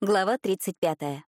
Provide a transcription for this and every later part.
Глава 35.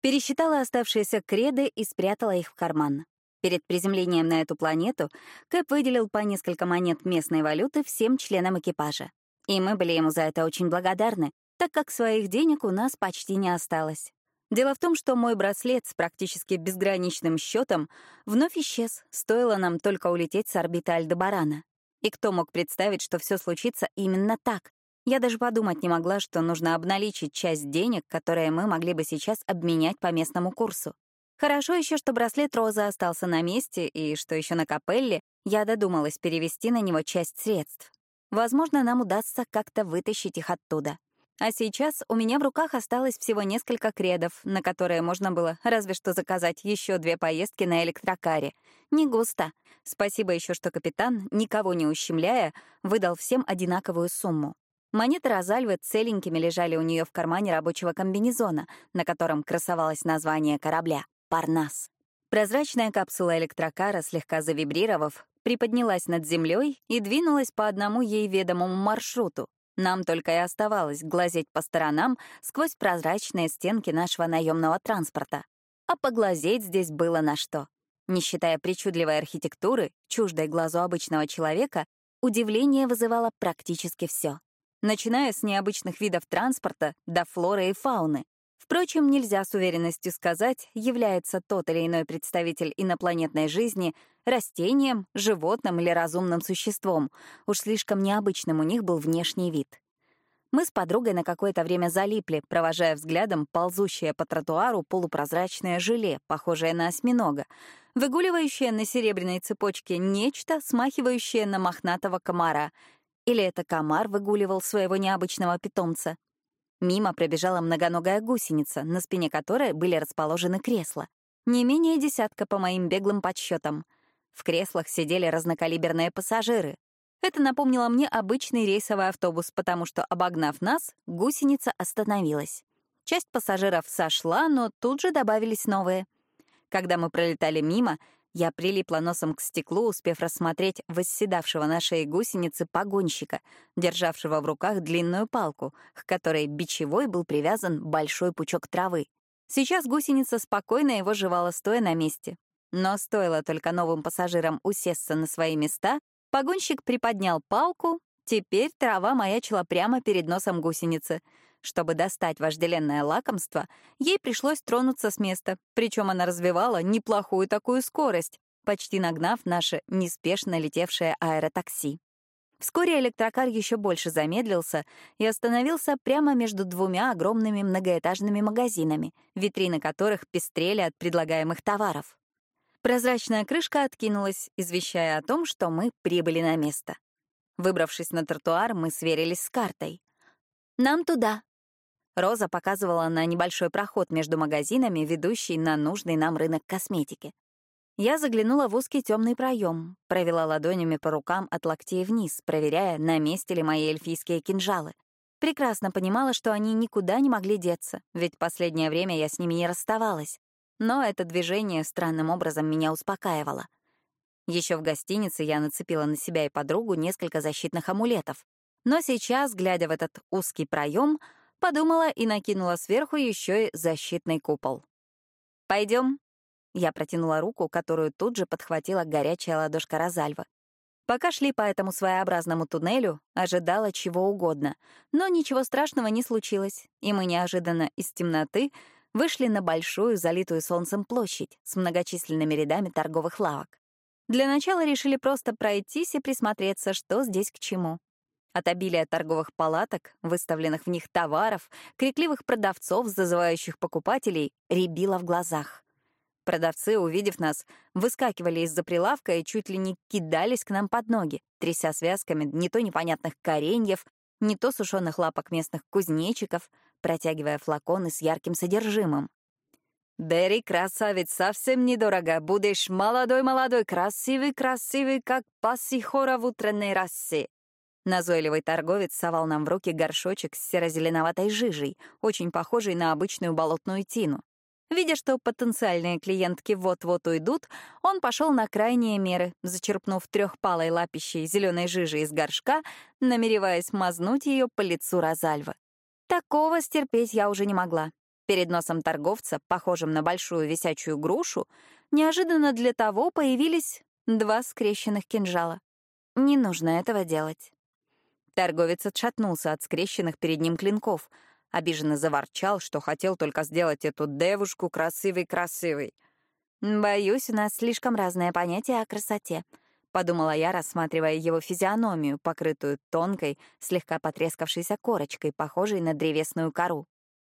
Пересчитала оставшиеся креды и спрятала их в карман. Перед приземлением на эту планету Кэп выделил по несколько монет местной валюты всем членам экипажа. И мы были ему за это очень благодарны, так как своих денег у нас почти не осталось. Дело в том, что мой браслет с практически безграничным счетом вновь исчез, стоило нам только улететь с орбиты Альдебарана. И кто мог представить, что все случится именно так? Я даже подумать не могла, что нужно обналичить часть денег, которые мы могли бы сейчас обменять по местному курсу. Хорошо еще, что браслет Розы остался на месте, и что еще на капелле я додумалась перевести на него часть средств. Возможно, нам удастся как-то вытащить их оттуда. А сейчас у меня в руках осталось всего несколько кредов, на которые можно было разве что заказать еще две поездки на электрокаре. Не густо. Спасибо еще, что капитан, никого не ущемляя, выдал всем одинаковую сумму. Монеты Розальвы целенькими лежали у нее в кармане рабочего комбинезона, на котором красовалось название корабля — «Парнас». Прозрачная капсула электрокара, слегка завибрировав, приподнялась над землей и двинулась по одному ей ведомому маршруту. Нам только и оставалось глазеть по сторонам сквозь прозрачные стенки нашего наемного транспорта. А поглазеть здесь было на что. Не считая причудливой архитектуры, чуждой глазу обычного человека, удивление вызывало практически все начиная с необычных видов транспорта до флоры и фауны. Впрочем, нельзя с уверенностью сказать, является тот или иной представитель инопланетной жизни растением, животным или разумным существом. Уж слишком необычным у них был внешний вид. Мы с подругой на какое-то время залипли, провожая взглядом ползущее по тротуару полупрозрачное желе, похожее на осьминога, выгуливающее на серебряной цепочке нечто, смахивающее на мохнатого комара — или это комар выгуливал своего необычного питомца? Мимо пробежала многоногая гусеница, на спине которой были расположены кресла. Не менее десятка по моим беглым подсчетам. В креслах сидели разнокалиберные пассажиры. Это напомнило мне обычный рейсовый автобус, потому что, обогнав нас, гусеница остановилась. Часть пассажиров сошла, но тут же добавились новые. Когда мы пролетали мимо, я прилипла носом к стеклу, успев рассмотреть восседавшего на шее гусеницы погонщика, державшего в руках длинную палку, к которой бичевой был привязан большой пучок травы. Сейчас гусеница спокойно его жевала, стоя на месте. Но стоило только новым пассажирам усесться на свои места, погонщик приподнял палку, теперь трава маячила прямо перед носом гусеницы — чтобы достать вожделенное лакомство, ей пришлось тронуться с места, причем она развивала неплохую такую скорость, почти нагнав наше неспешно летевшее аэротакси. Вскоре электрокар еще больше замедлился и остановился прямо между двумя огромными многоэтажными магазинами, витрины которых пестрели от предлагаемых товаров. Прозрачная крышка откинулась, извещая о том, что мы прибыли на место. Выбравшись на тротуар, мы сверились с картой. «Нам туда», Роза показывала на небольшой проход между магазинами, ведущий на нужный нам рынок косметики. Я заглянула в узкий темный проем, провела ладонями по рукам от локтей вниз, проверяя, на месте ли мои эльфийские кинжалы. Прекрасно понимала, что они никуда не могли деться, ведь последнее время я с ними не расставалась. Но это движение странным образом меня успокаивало. Еще в гостинице я нацепила на себя и подругу несколько защитных амулетов. Но сейчас, глядя в этот узкий проем, Подумала и накинула сверху еще и защитный купол. Пойдем. Я протянула руку, которую тут же подхватила горячая ладошка Розальва. Пока шли по этому своеобразному туннелю, ожидала чего угодно. Но ничего страшного не случилось, и мы неожиданно из темноты вышли на большую, залитую солнцем площадь с многочисленными рядами торговых лавок. Для начала решили просто пройтись и присмотреться, что здесь к чему. От обилия торговых палаток, выставленных в них товаров, крикливых продавцов, зазывающих покупателей, рябило в глазах. Продавцы, увидев нас, выскакивали из-за прилавка и чуть ли не кидались к нам под ноги, тряся связками не то непонятных кореньев, не то сушеных лапок местных кузнечиков, протягивая флаконы с ярким содержимым. «Бери, красавец, совсем недорого. Будешь молодой-молодой, красивый-красивый, как пассихора в утренней расе. Назойливый торговец совал нам в руки горшочек с серо-зеленоватой жижей, очень похожий на обычную болотную тину. Видя, что потенциальные клиентки вот-вот уйдут, он пошел на крайние меры, зачерпнув трехпалой лапищей зеленой жижи из горшка, намереваясь мазнуть ее по лицу Розальвы. Такого стерпеть я уже не могла. Перед носом торговца, похожим на большую висячую грушу, неожиданно для того появились два скрещенных кинжала. Не нужно этого делать. Торговец отшатнулся от скрещенных перед ним клинков, обиженно заворчал, что хотел только сделать эту девушку красивой-красивой. «Боюсь, у нас слишком разное понятие о красоте», — подумала я, рассматривая его физиономию, покрытую тонкой, слегка потрескавшейся корочкой, похожей на древесную кору.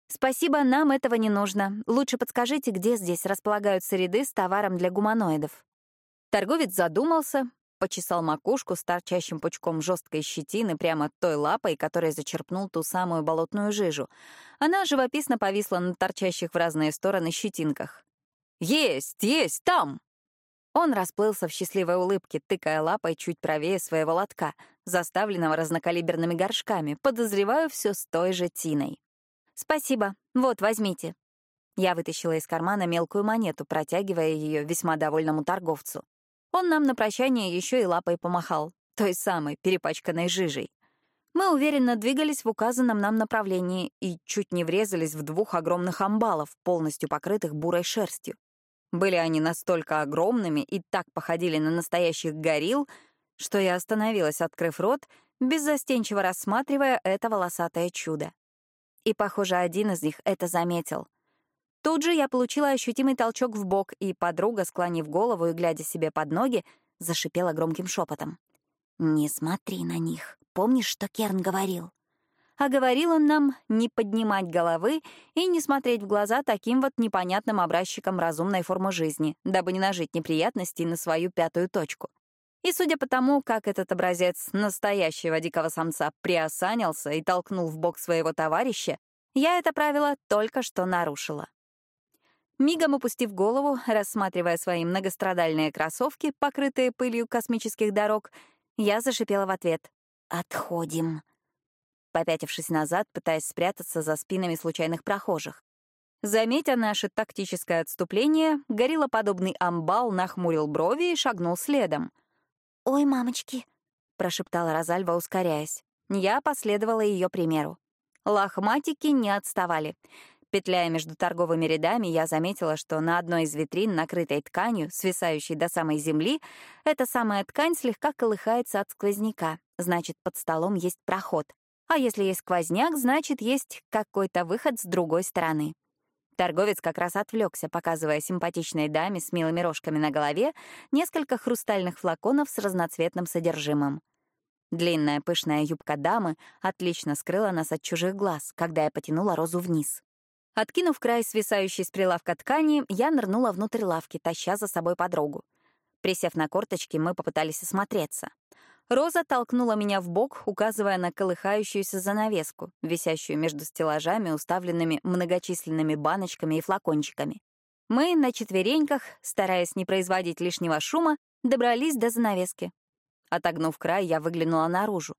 «Спасибо, нам этого не нужно. Лучше подскажите, где здесь располагаются ряды с товаром для гуманоидов». Торговец задумался, почесал макушку с торчащим пучком жесткой щетины прямо той лапой, которой зачерпнул ту самую болотную жижу. Она живописно повисла на торчащих в разные стороны щетинках. «Есть, есть, там!» Он расплылся в счастливой улыбке, тыкая лапой чуть правее своего лотка, заставленного разнокалиберными горшками, подозреваю все с той же тиной. «Спасибо. Вот, возьмите». Я вытащила из кармана мелкую монету, протягивая ее весьма довольному торговцу. Он нам на прощание еще и лапой помахал, той самой, перепачканной жижей. Мы уверенно двигались в указанном нам направлении и чуть не врезались в двух огромных амбалов, полностью покрытых бурой шерстью. Были они настолько огромными и так походили на настоящих горилл, что я остановилась, открыв рот, беззастенчиво рассматривая это волосатое чудо. И, похоже, один из них это заметил. Тут же я получила ощутимый толчок в бок, и подруга, склонив голову и глядя себе под ноги, зашипела громким шепотом. «Не смотри на них. Помнишь, что Керн говорил?» А говорил он нам не поднимать головы и не смотреть в глаза таким вот непонятным образчикам разумной формы жизни, дабы не нажить неприятностей на свою пятую точку. И судя по тому, как этот образец настоящего дикого самца приосанился и толкнул в бок своего товарища, я это правило только что нарушила. Мигом опустив голову, рассматривая свои многострадальные кроссовки, покрытые пылью космических дорог, я зашипела в ответ. «Отходим». Попятившись назад, пытаясь спрятаться за спинами случайных прохожих. Заметя наше тактическое отступление, гориллоподобный амбал нахмурил брови и шагнул следом — «Ой, мамочки!» — прошептала Розальва, ускоряясь. Я последовала ее примеру. Лохматики не отставали. Петляя между торговыми рядами, я заметила, что на одной из витрин, накрытой тканью, свисающей до самой земли, эта самая ткань слегка колыхается от сквозняка, значит, под столом есть проход. А если есть сквозняк, значит, есть какой-то выход с другой стороны. Торговец как раз отвлекся, показывая симпатичной даме с милыми рожками на голове несколько хрустальных флаконов с разноцветным содержимым. Длинная пышная юбка дамы отлично скрыла нас от чужих глаз, когда я потянула розу вниз. Откинув край свисающей с прилавка ткани, я нырнула внутрь лавки, таща за собой подругу. Присев на корточки, мы попытались осмотреться. Роза толкнула меня в бок, указывая на колыхающуюся занавеску, висящую между стеллажами, уставленными многочисленными баночками и флакончиками. Мы на четвереньках, стараясь не производить лишнего шума, добрались до занавески. Отогнув край, я выглянула наружу.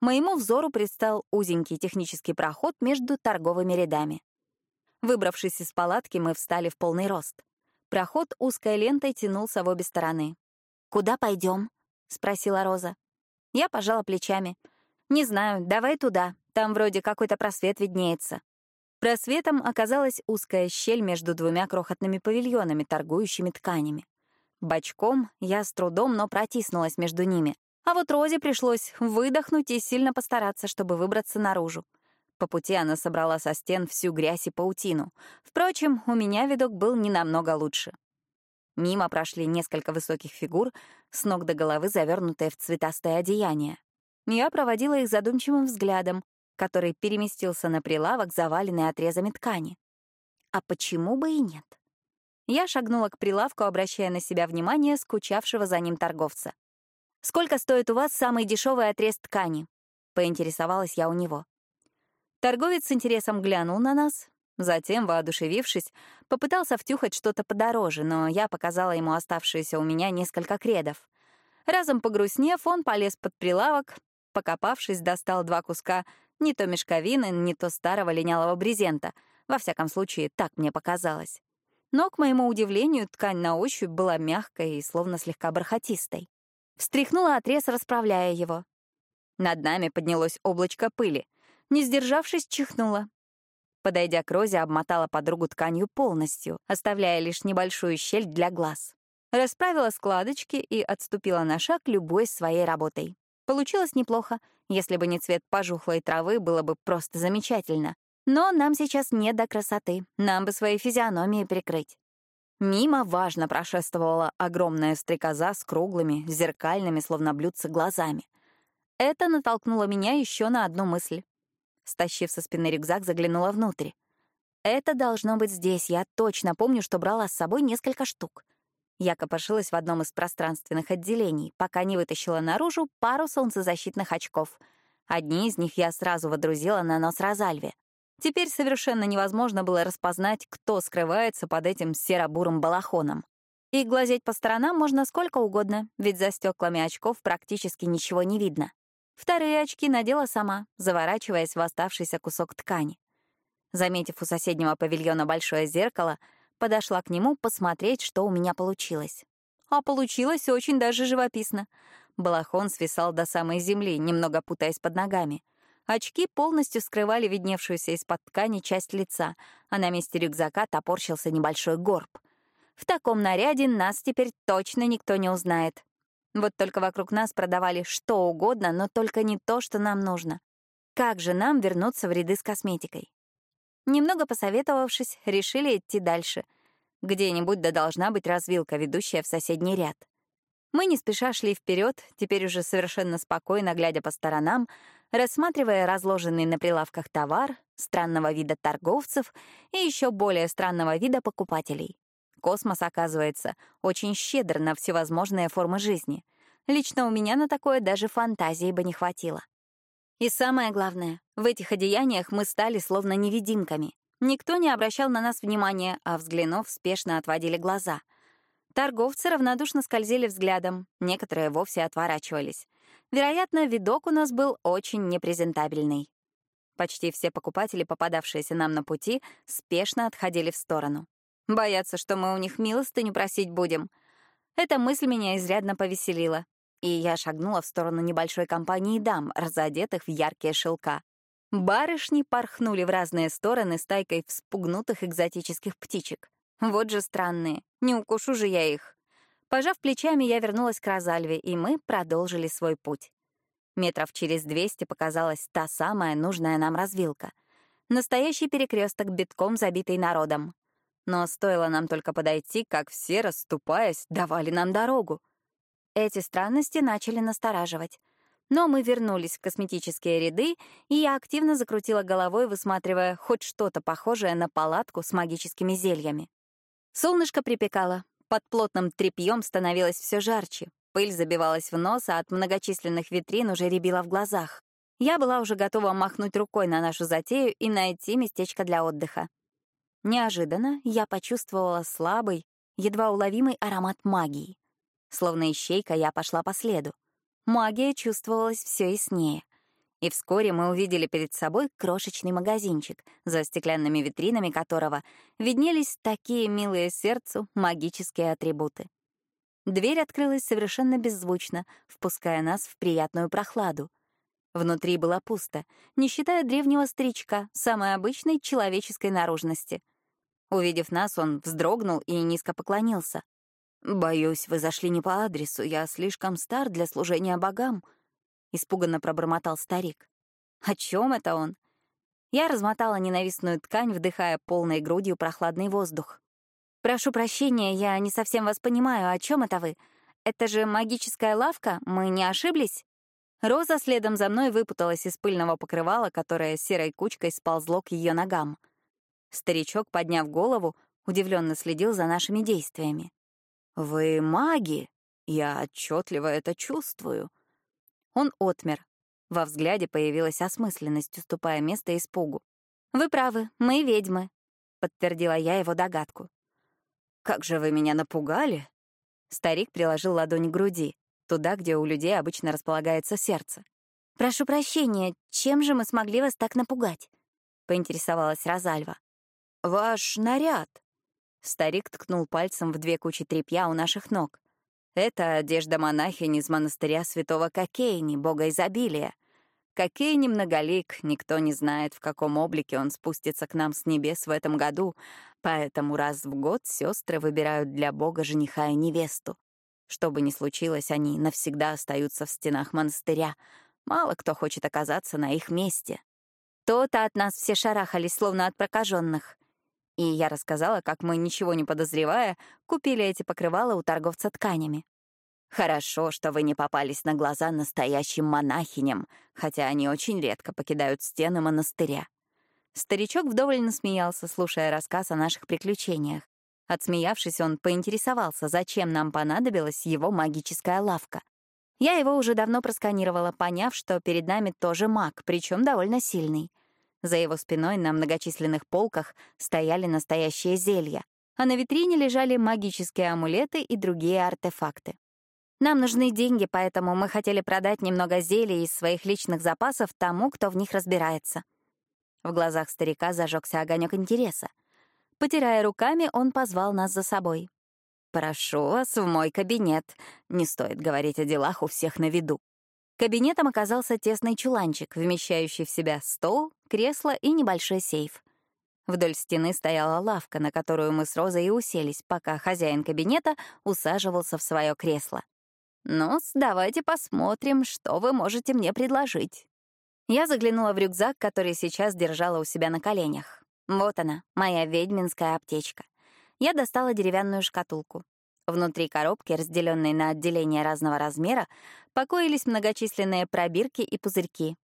Моему взору предстал узенький технический проход между торговыми рядами. Выбравшись из палатки, мы встали в полный рост. Проход узкой лентой тянулся в обе стороны. «Куда пойдем?» — спросила Роза. Я пожала плечами. «Не знаю, давай туда. Там вроде какой-то просвет виднеется». Просветом оказалась узкая щель между двумя крохотными павильонами, торгующими тканями. Бочком я с трудом, но протиснулась между ними. А вот Розе пришлось выдохнуть и сильно постараться, чтобы выбраться наружу. По пути она собрала со стен всю грязь и паутину. Впрочем, у меня видок был не намного лучше. Мимо прошли несколько высоких фигур, с ног до головы завернутые в цветастое одеяние. Я проводила их задумчивым взглядом, который переместился на прилавок, заваленный отрезами ткани. А почему бы и нет? Я шагнула к прилавку, обращая на себя внимание скучавшего за ним торговца. «Сколько стоит у вас самый дешевый отрез ткани?» — поинтересовалась я у него. Торговец с интересом глянул на нас, Затем, воодушевившись, попытался втюхать что-то подороже, но я показала ему оставшиеся у меня несколько кредов. Разом погрустнев, он полез под прилавок, покопавшись, достал два куска не то мешковины, не то старого линялого брезента. Во всяком случае, так мне показалось. Но, к моему удивлению, ткань на ощупь была мягкой и словно слегка бархатистой. Встряхнула отрез, расправляя его. Над нами поднялось облачко пыли — Не сдержавшись, чихнула. Подойдя к Розе, обмотала подругу тканью полностью, оставляя лишь небольшую щель для глаз. Расправила складочки и отступила на шаг любой своей работой. Получилось неплохо. Если бы не цвет пожухлой травы, было бы просто замечательно. Но нам сейчас не до красоты. Нам бы свои физиономии прикрыть. Мимо важно прошествовала огромная стрекоза с круглыми, зеркальными, словно блюдца, глазами. Это натолкнуло меня еще на одну мысль. Стащив со спины рюкзак, заглянула внутрь. Это должно быть здесь. Я точно помню, что брала с собой несколько штук. Я копошилась в одном из пространственных отделений, пока не вытащила наружу пару солнцезащитных очков. Одни из них я сразу водрузила на нос Розальве. Теперь совершенно невозможно было распознать, кто скрывается под этим серо-бурым балахоном. И глазеть по сторонам можно сколько угодно, ведь за стеклами очков практически ничего не видно. Вторые очки надела сама, заворачиваясь в оставшийся кусок ткани. Заметив у соседнего павильона большое зеркало, подошла к нему посмотреть, что у меня получилось. А получилось очень даже живописно. Балахон свисал до самой земли, немного путаясь под ногами. Очки полностью скрывали видневшуюся из-под ткани часть лица, а на месте рюкзака топорщился небольшой горб. В таком наряде нас теперь точно никто не узнает. Вот только вокруг нас продавали что угодно, но только не то, что нам нужно. Как же нам вернуться в ряды с косметикой? Немного посоветовавшись, решили идти дальше. Где-нибудь да должна быть развилка, ведущая в соседний ряд. Мы не спеша шли вперед, теперь уже совершенно спокойно, глядя по сторонам, рассматривая разложенный на прилавках товар, странного вида торговцев и еще более странного вида покупателей. Космос, оказывается, очень щедр на всевозможные формы жизни. Лично у меня на такое даже фантазии бы не хватило. И самое главное, в этих одеяниях мы стали словно невидимками. Никто не обращал на нас внимания, а, взглянув, спешно отводили глаза. Торговцы равнодушно скользили взглядом, некоторые вовсе отворачивались. Вероятно, видок у нас был очень непрезентабельный. Почти все покупатели, попадавшиеся нам на пути, спешно отходили в сторону. Боятся, что мы у них милостыню просить будем. Эта мысль меня изрядно повеселила и я шагнула в сторону небольшой компании дам, разодетых в яркие шелка. Барышни порхнули в разные стороны стайкой вспугнутых экзотических птичек. Вот же странные, не укушу же я их. Пожав плечами, я вернулась к Розальве, и мы продолжили свой путь. Метров через двести показалась та самая нужная нам развилка. Настоящий перекресток, битком забитый народом. Но стоило нам только подойти, как все, расступаясь, давали нам дорогу. Эти странности начали настораживать. Но мы вернулись в косметические ряды, и я активно закрутила головой, высматривая хоть что-то похожее на палатку с магическими зельями. Солнышко припекало, под плотным тряпьем становилось все жарче, пыль забивалась в нос, а от многочисленных витрин уже рябила в глазах. Я была уже готова махнуть рукой на нашу затею и найти местечко для отдыха. Неожиданно я почувствовала слабый, едва уловимый аромат магии. Словно ищейка, я пошла по следу. Магия чувствовалась все яснее. И вскоре мы увидели перед собой крошечный магазинчик, за стеклянными витринами которого виднелись такие милые сердцу магические атрибуты. Дверь открылась совершенно беззвучно, впуская нас в приятную прохладу. Внутри было пусто, не считая древнего старичка, самой обычной человеческой наружности. Увидев нас, он вздрогнул и низко поклонился. «Боюсь, вы зашли не по адресу. Я слишком стар для служения богам», — испуганно пробормотал старик. «О чем это он?» Я размотала ненавистную ткань, вдыхая полной грудью прохладный воздух. «Прошу прощения, я не совсем вас понимаю. О чем это вы? Это же магическая лавка? Мы не ошиблись?» Роза следом за мной выпуталась из пыльного покрывала, которое серой кучкой сползло к ее ногам. Старичок, подняв голову, удивленно следил за нашими действиями. «Вы маги? Я отчетливо это чувствую». Он отмер. Во взгляде появилась осмысленность, уступая место испугу. «Вы правы, мы ведьмы», — подтвердила я его догадку. «Как же вы меня напугали!» Старик приложил ладонь к груди, туда, где у людей обычно располагается сердце. «Прошу прощения, чем же мы смогли вас так напугать?» — поинтересовалась Розальва. «Ваш наряд», Старик ткнул пальцем в две кучи тряпья у наших ног. Это одежда монахини из монастыря святого Кокейни, бога изобилия. Какие немноголик, никто не знает, в каком облике он спустится к нам с небес в этом году, поэтому раз в год сестры выбирают для Бога жениха и невесту. Что бы ни случилось, они навсегда остаются в стенах монастыря. Мало кто хочет оказаться на их месте. То-то от нас все шарахались, словно от прокаженных. И я рассказала, как мы, ничего не подозревая, купили эти покрывала у торговца тканями. Хорошо, что вы не попались на глаза настоящим монахиням, хотя они очень редко покидают стены монастыря. Старичок вдоволь насмеялся, слушая рассказ о наших приключениях. Отсмеявшись, он поинтересовался, зачем нам понадобилась его магическая лавка. Я его уже давно просканировала, поняв, что перед нами тоже маг, причем довольно сильный. За его спиной на многочисленных полках стояли настоящие зелья, а на витрине лежали магические амулеты и другие артефакты. Нам нужны деньги, поэтому мы хотели продать немного зелий из своих личных запасов тому, кто в них разбирается. В глазах старика зажегся огонек интереса. Потирая руками, он позвал нас за собой. «Прошу вас в мой кабинет. Не стоит говорить о делах у всех на виду». Кабинетом оказался тесный чуланчик, вмещающий в себя стол, кресло и небольшой сейф. Вдоль стены стояла лавка, на которую мы с Розой и уселись, пока хозяин кабинета усаживался в свое кресло ну давайте посмотрим, что вы можете мне предложить». Я заглянула в рюкзак, который сейчас держала у себя на коленях. Вот она, моя ведьминская аптечка. Я достала деревянную шкатулку. Внутри коробки, разделенной на отделения разного размера, покоились многочисленные пробирки и пузырьки.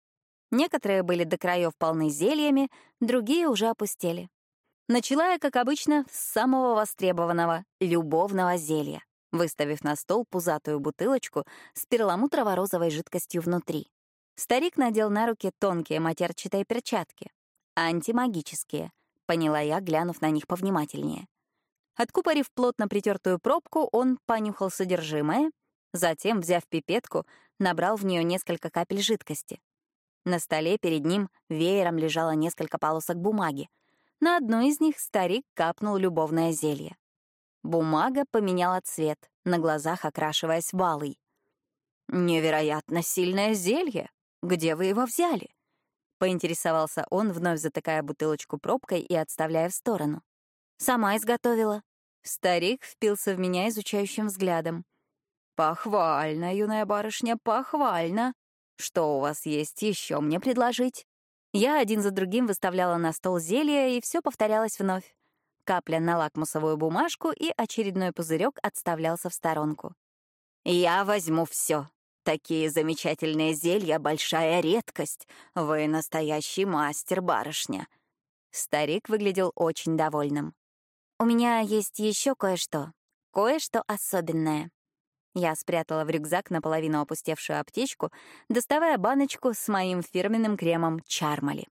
Некоторые были до краев полны зельями, другие уже опустели. Начала я, как обычно, с самого востребованного — любовного зелья выставив на стол пузатую бутылочку с перламутрово-розовой жидкостью внутри. Старик надел на руки тонкие матерчатые перчатки. Антимагические, поняла я, глянув на них повнимательнее. Откупорив плотно притертую пробку, он понюхал содержимое, затем, взяв пипетку, набрал в нее несколько капель жидкости. На столе перед ним веером лежало несколько полосок бумаги. На одной из них старик капнул любовное зелье. Бумага поменяла цвет, на глазах окрашиваясь в алый. «Невероятно сильное зелье! Где вы его взяли?» Поинтересовался он, вновь затыкая бутылочку пробкой и отставляя в сторону. «Сама изготовила». Старик впился в меня изучающим взглядом. «Похвально, юная барышня, похвально. Что у вас есть еще мне предложить?» Я один за другим выставляла на стол зелья, и все повторялось вновь капля на лакмусовую бумажку, и очередной пузырек отставлялся в сторонку. «Я возьму все. Такие замечательные зелья — большая редкость. Вы настоящий мастер, барышня». Старик выглядел очень довольным. «У меня есть еще кое-что. Кое-что особенное». Я спрятала в рюкзак наполовину опустевшую аптечку, доставая баночку с моим фирменным кремом Чармали.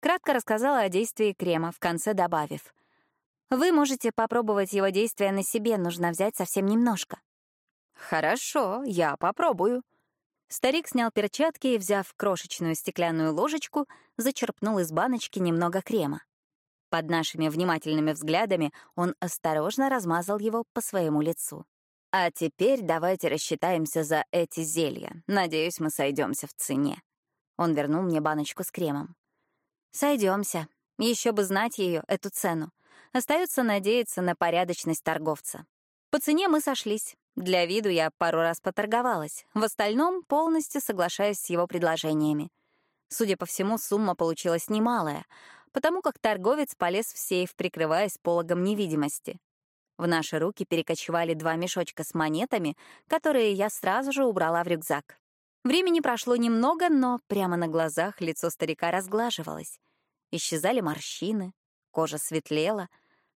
Кратко рассказала о действии крема, в конце добавив. Вы можете попробовать его действие на себе, нужно взять совсем немножко. Хорошо, я попробую. Старик снял перчатки и, взяв крошечную стеклянную ложечку, зачерпнул из баночки немного крема. Под нашими внимательными взглядами он осторожно размазал его по своему лицу. А теперь давайте рассчитаемся за эти зелья. Надеюсь, мы сойдемся в цене. Он вернул мне баночку с кремом. Сойдемся. Еще бы знать ее, эту цену. Остается надеяться на порядочность торговца. По цене мы сошлись. Для виду я пару раз поторговалась. В остальном полностью соглашаюсь с его предложениями. Судя по всему, сумма получилась немалая, потому как торговец полез в сейф, прикрываясь пологом невидимости. В наши руки перекочевали два мешочка с монетами, которые я сразу же убрала в рюкзак. Времени прошло немного, но прямо на глазах лицо старика разглаживалось. Исчезали морщины, кожа светлела,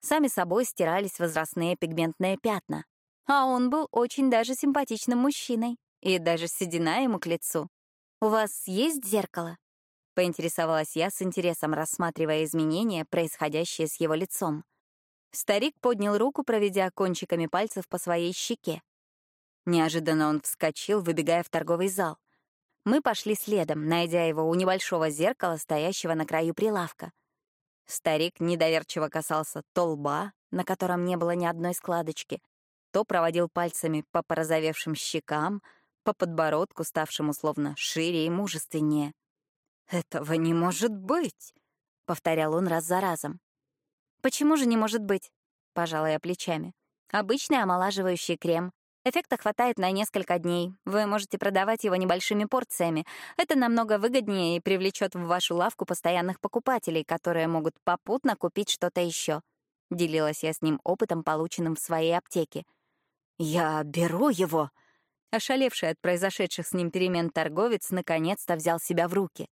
сами собой стирались возрастные пигментные пятна. А он был очень даже симпатичным мужчиной, и даже седина ему к лицу. «У вас есть зеркало?» — поинтересовалась я с интересом, рассматривая изменения, происходящие с его лицом. Старик поднял руку, проведя кончиками пальцев по своей щеке. Неожиданно он вскочил, выбегая в торговый зал. Мы пошли следом, найдя его у небольшого зеркала, стоящего на краю прилавка. Старик недоверчиво касался то лба, на котором не было ни одной складочки, то проводил пальцами по порозовевшим щекам, по подбородку, ставшему словно шире и мужественнее. «Этого не может быть!» — повторял он раз за разом. «Почему же не может быть?» — пожала я плечами. «Обычный омолаживающий крем. Эффекта хватает на несколько дней. Вы можете продавать его небольшими порциями. Это намного выгоднее и привлечет в вашу лавку постоянных покупателей, которые могут попутно купить что-то еще. Делилась я с ним опытом, полученным в своей аптеке. «Я беру его!» Ошалевший от произошедших с ним перемен торговец наконец-то взял себя в руки.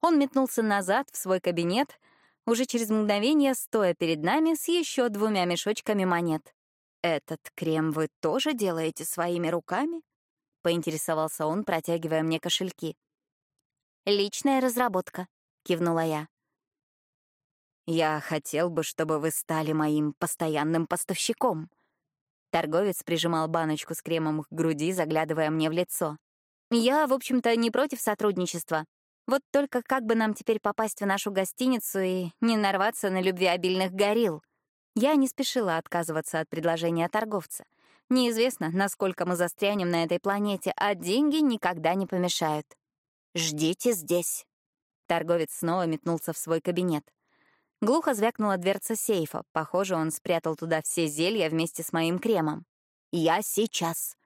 Он метнулся назад в свой кабинет, уже через мгновение стоя перед нами с еще двумя мешочками монет. «Этот крем вы тоже делаете своими руками?» — поинтересовался он, протягивая мне кошельки. «Личная разработка», — кивнула я. «Я хотел бы, чтобы вы стали моим постоянным поставщиком». Торговец прижимал баночку с кремом к груди, заглядывая мне в лицо. «Я, в общем-то, не против сотрудничества. Вот только как бы нам теперь попасть в нашу гостиницу и не нарваться на любвеобильных горилл?» Я не спешила отказываться от предложения торговца. Неизвестно, насколько мы застрянем на этой планете, а деньги никогда не помешают. «Ждите здесь». Торговец снова метнулся в свой кабинет. Глухо звякнула дверца сейфа. Похоже, он спрятал туда все зелья вместе с моим кремом. «Я сейчас».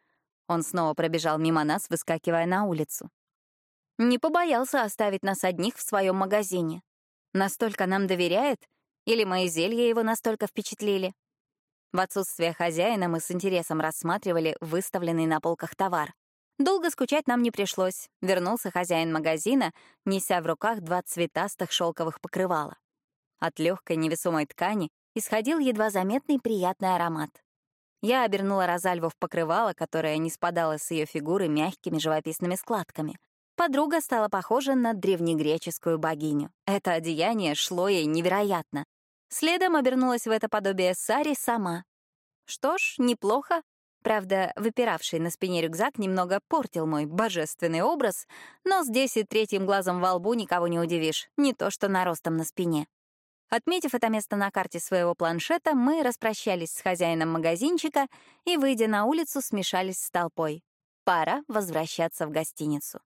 Он снова пробежал мимо нас, выскакивая на улицу. Не побоялся оставить нас одних в своем магазине. Настолько нам доверяет, или мои зелья его настолько впечатлили? В отсутствие хозяина мы с интересом рассматривали выставленный на полках товар. Долго скучать нам не пришлось. Вернулся хозяин магазина, неся в руках два цветастых шелковых покрывала. От легкой невесомой ткани исходил едва заметный приятный аромат. Я обернула Розальву в покрывало, которое не спадало с ее фигуры мягкими живописными складками. Подруга стала похожа на древнегреческую богиню. Это одеяние шло ей невероятно. Следом обернулась в это подобие Сари сама. Что ж, неплохо. Правда, выпиравший на спине рюкзак немного портил мой божественный образ, но здесь и третьим глазом во лбу никого не удивишь, не то что наростом на спине. Отметив это место на карте своего планшета, мы распрощались с хозяином магазинчика и, выйдя на улицу, смешались с толпой. Пора возвращаться в гостиницу.